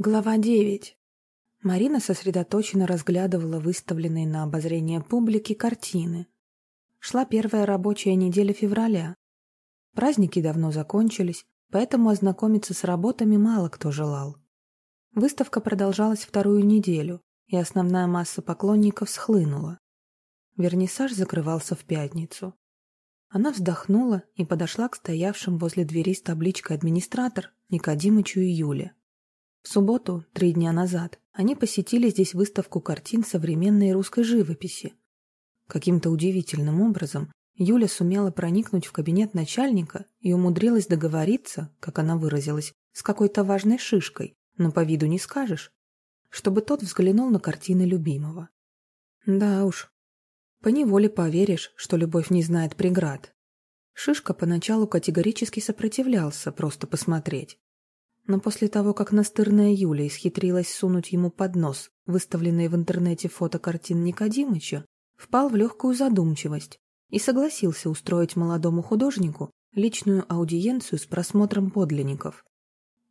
Глава 9. Марина сосредоточенно разглядывала выставленные на обозрение публики картины. Шла первая рабочая неделя февраля. Праздники давно закончились, поэтому ознакомиться с работами мало кто желал. Выставка продолжалась вторую неделю, и основная масса поклонников схлынула. Вернисаж закрывался в пятницу. Она вздохнула и подошла к стоявшим возле двери с табличкой «Администратор» Никодимычу и Юле. В субботу, три дня назад, они посетили здесь выставку картин современной русской живописи. Каким-то удивительным образом Юля сумела проникнуть в кабинет начальника и умудрилась договориться, как она выразилась, с какой-то важной шишкой, но по виду не скажешь, чтобы тот взглянул на картины любимого. Да уж, поневоле поверишь, что любовь не знает преград. Шишка поначалу категорически сопротивлялся просто посмотреть, но после того, как настырная Юля исхитрилась сунуть ему под нос выставленные в интернете фото картин Никодимыча, впал в легкую задумчивость и согласился устроить молодому художнику личную аудиенцию с просмотром подлинников.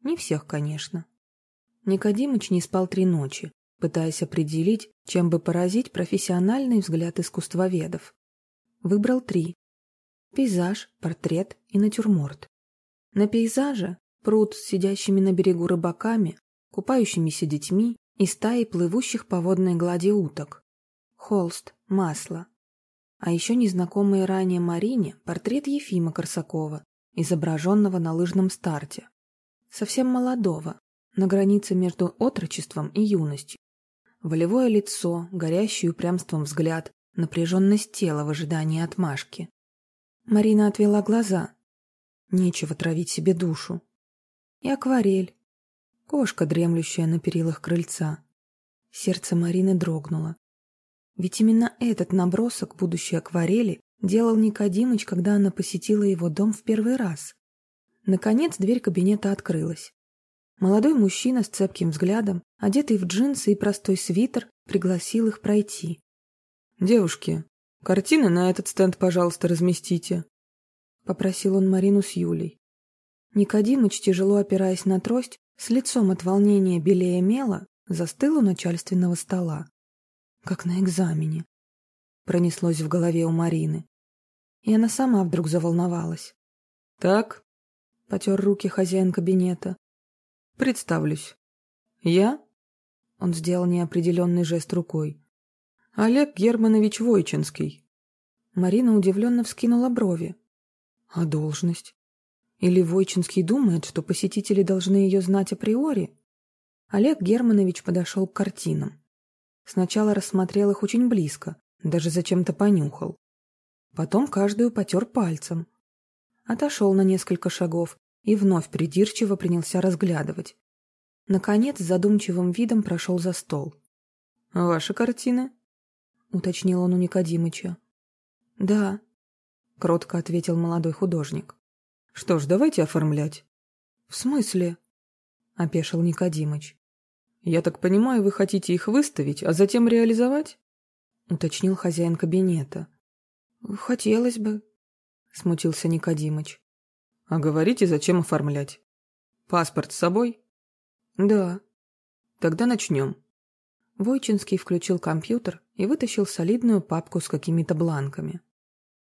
Не всех, конечно. Никодимыч не спал три ночи, пытаясь определить, чем бы поразить профессиональный взгляд искусствоведов. Выбрал три. Пейзаж, портрет и натюрморт. На пейзаже пруд с сидящими на берегу рыбаками, купающимися детьми и стаей плывущих по водной глади уток. Холст, масло. А еще незнакомые ранее Марине портрет Ефима Корсакова, изображенного на лыжном старте. Совсем молодого, на границе между отрочеством и юностью. Волевое лицо, горящий упрямством взгляд, напряженность тела в ожидании отмашки. Марина отвела глаза. Нечего травить себе душу и акварель. Кошка, дремлющая на перилах крыльца. Сердце Марины дрогнуло. Ведь именно этот набросок будущей акварели делал Никодимыч, когда она посетила его дом в первый раз. Наконец дверь кабинета открылась. Молодой мужчина с цепким взглядом, одетый в джинсы и простой свитер, пригласил их пройти. «Девушки, картины на этот стенд, пожалуйста, разместите», — попросил он Марину с Юлей. Никодимыч, тяжело опираясь на трость, с лицом от волнения белее мела, застыл у начальственного стола. Как на экзамене. Пронеслось в голове у Марины. И она сама вдруг заволновалась. «Так», — потер руки хозяин кабинета. «Представлюсь. Я?» Он сделал неопределенный жест рукой. «Олег Германович Войчинский». Марина удивленно вскинула брови. «А должность?» Или Войчинский думает, что посетители должны ее знать априори? Олег Германович подошел к картинам. Сначала рассмотрел их очень близко, даже зачем-то понюхал. Потом каждую потер пальцем. Отошел на несколько шагов и вновь придирчиво принялся разглядывать. Наконец, задумчивым видом прошел за стол. «Ваши картины?» — уточнил он у Никодимыча. «Да», — кротко ответил молодой художник. Что ж, давайте оформлять. В смысле? Опешил Никодимыч. Я так понимаю, вы хотите их выставить, а затем реализовать? Уточнил хозяин кабинета. Хотелось бы, смутился Никодимыч. А говорите, зачем оформлять? Паспорт с собой? Да. Тогда начнем. Войчинский включил компьютер и вытащил солидную папку с какими-то бланками.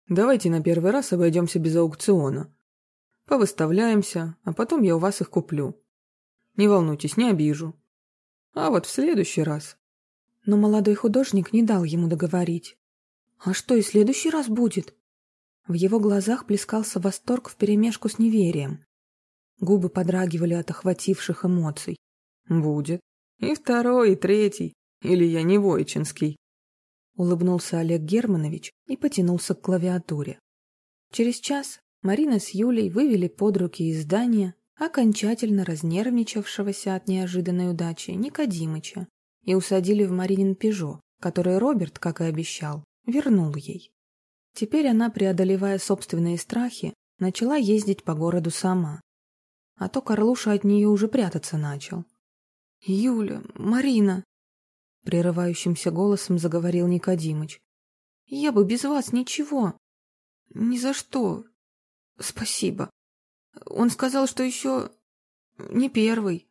Давайте на первый раз обойдемся без аукциона. Повыставляемся, а потом я у вас их куплю. Не волнуйтесь, не обижу. А вот в следующий раз. Но молодой художник не дал ему договорить. А что и следующий раз будет? В его глазах плескался восторг вперемешку с неверием. Губы подрагивали от охвативших эмоций. Будет. И второй, и третий. Или я не Войчинский. Улыбнулся Олег Германович и потянулся к клавиатуре. Через час Марина с Юлей вывели под руки из здания окончательно разнервничавшегося от неожиданной удачи Никодимыча и усадили в Маринин Пежо, который Роберт, как и обещал, вернул ей. Теперь она, преодолевая собственные страхи, начала ездить по городу сама. А то Карлуша от нее уже прятаться начал. «Юля, Марина!» Прерывающимся голосом заговорил Никодимыч. «Я бы без вас ничего. Ни за что. Спасибо. Он сказал, что еще не первый.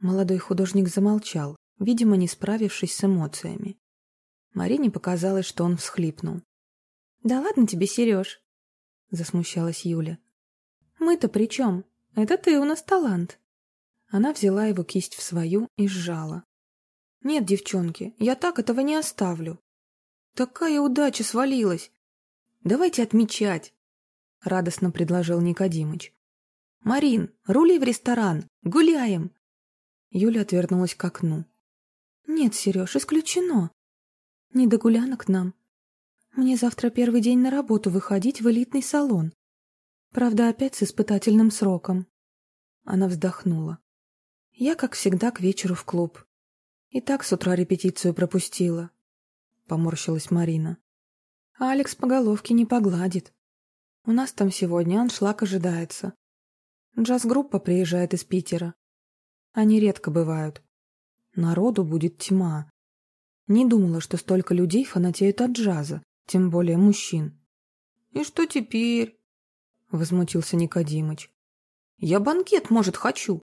Молодой художник замолчал, видимо, не справившись с эмоциями. Марине показалось, что он всхлипнул. «Да ладно тебе, Сереж!» — засмущалась Юля. «Мы-то при чем? Это ты у нас талант!» Она взяла его кисть в свою и сжала. «Нет, девчонки, я так этого не оставлю. Такая удача свалилась. Давайте отмечать!» — радостно предложил Никодимыч. «Марин, рули в ресторан! Гуляем!» Юля отвернулась к окну. «Нет, Сереж, исключено. Не до гулянок нам. Мне завтра первый день на работу выходить в элитный салон. Правда, опять с испытательным сроком». Она вздохнула. «Я, как всегда, к вечеру в клуб. И так с утра репетицию пропустила», — поморщилась Марина. «А Алекс по головке не погладит. У нас там сегодня аншлаг ожидается. Джаз-группа приезжает из Питера. Они редко бывают. Народу будет тьма. Не думала, что столько людей фанатеют от джаза, тем более мужчин. «И что теперь?» — возмутился Никодимыч. «Я банкет, может, хочу».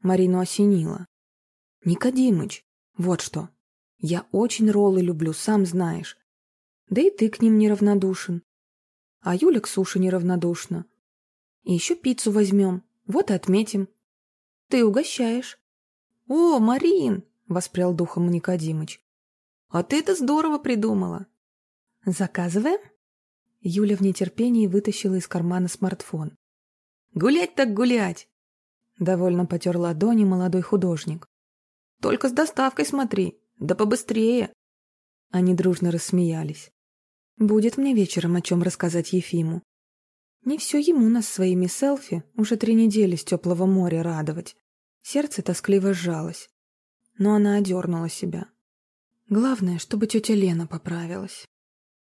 Марину осенило. «Никодимыч, вот что. Я очень роллы люблю, сам знаешь. Да и ты к ним неравнодушен. А Юля к суше неравнодушна. И еще пиццу возьмем. Вот и отметим. Ты угощаешь. О, Марин! Воспрял духом Никодимыч. А ты это здорово придумала. Заказываем? Юля в нетерпении вытащила из кармана смартфон. Гулять так гулять! Довольно потер ладони молодой художник. Только с доставкой смотри, да побыстрее. Они дружно рассмеялись. Будет мне вечером о чем рассказать Ефиму. Не все ему нас своими селфи уже три недели с теплого моря радовать. Сердце тоскливо сжалось. Но она одернула себя. Главное, чтобы тетя Лена поправилась.